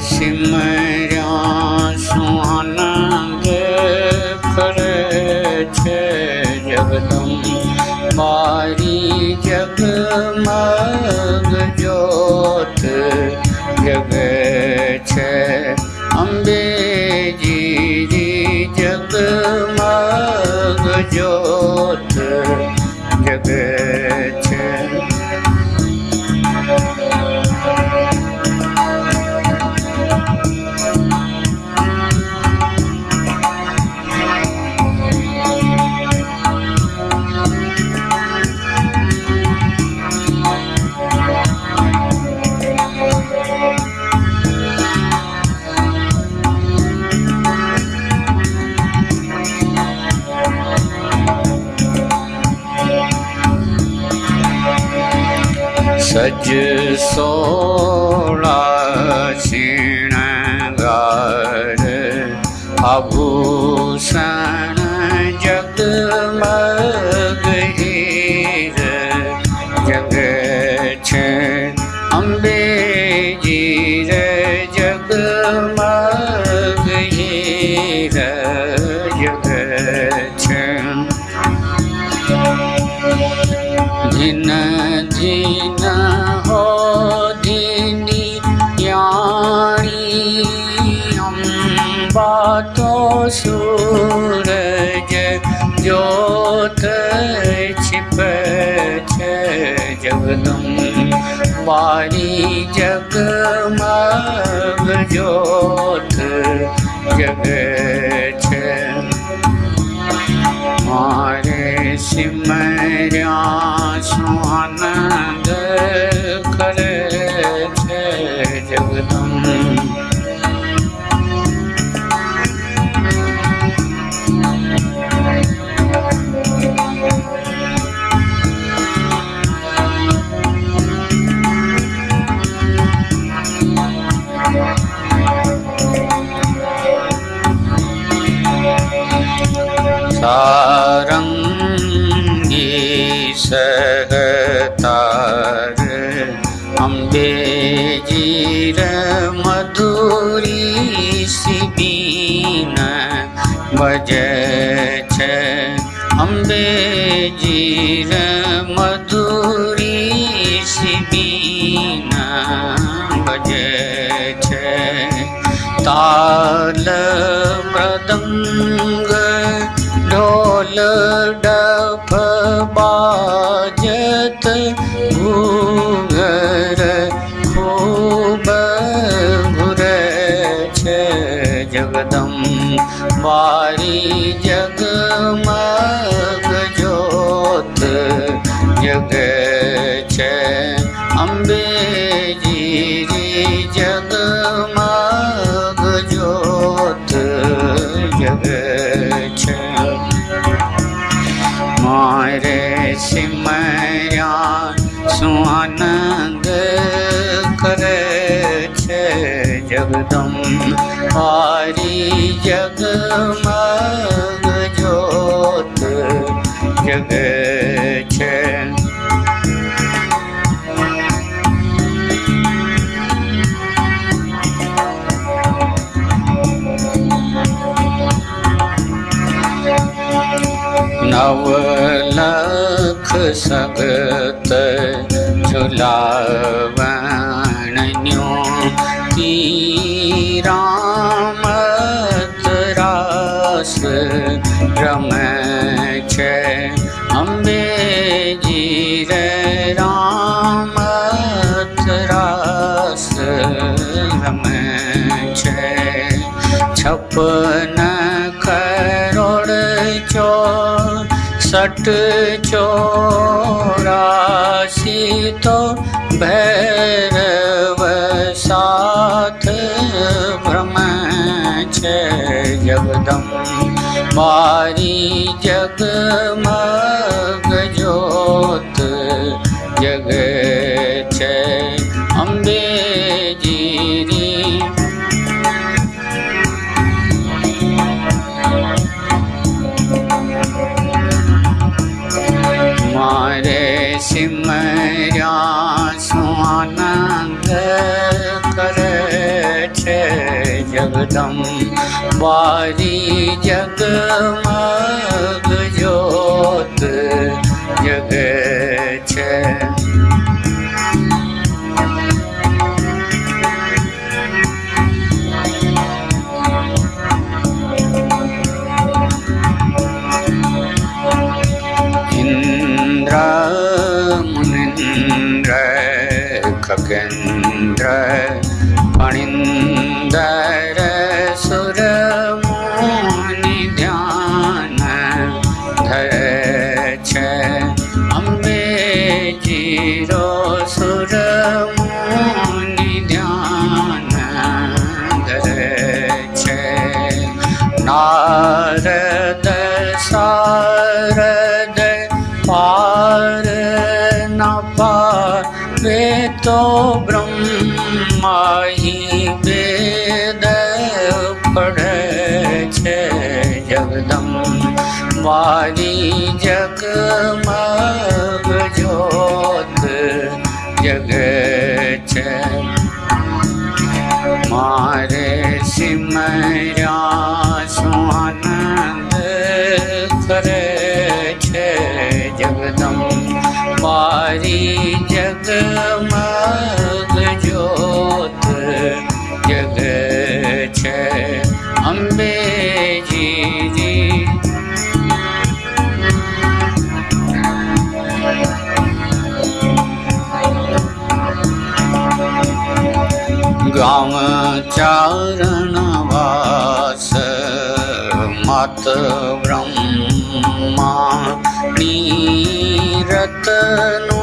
सिमरिया सुहान जगदम मारी जग मा सज्ज सोळागारुषण जग वाणी जगमोत जग मारे सिमरिया सिमे मधुरी शिबी बजछ। अम्बे जीर मधुरी सिबीन बजछ। ताल मृदङ्ग ढोल डफ बाज ी जगम जगदम्। हारी जगम जोत्गच्छ नवलख सगत झुलाव रोचो सट् चोरा सीतो भैरव सा भ्रमे जगदम् बि जग जगच्छ दम वारी जगमग ज्योत जग छ नारद सारद पार पार वे तो ब्रह्माही वेद छे जगदम वारी जगमग जगमग ज्योत जग छे अम्बे जी जी गाँव चारण वास मत ब्रह्मा रतनु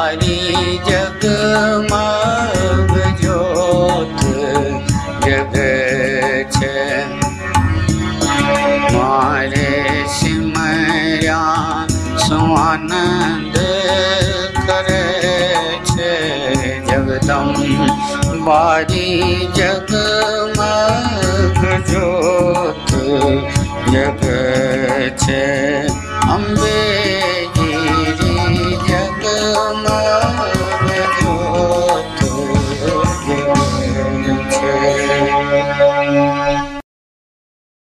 वारी जगमग ज्योत जग छे मारे सिमया स्वानंद करे छे जगदम बारी जगमग ज्योत जग छे अम्बे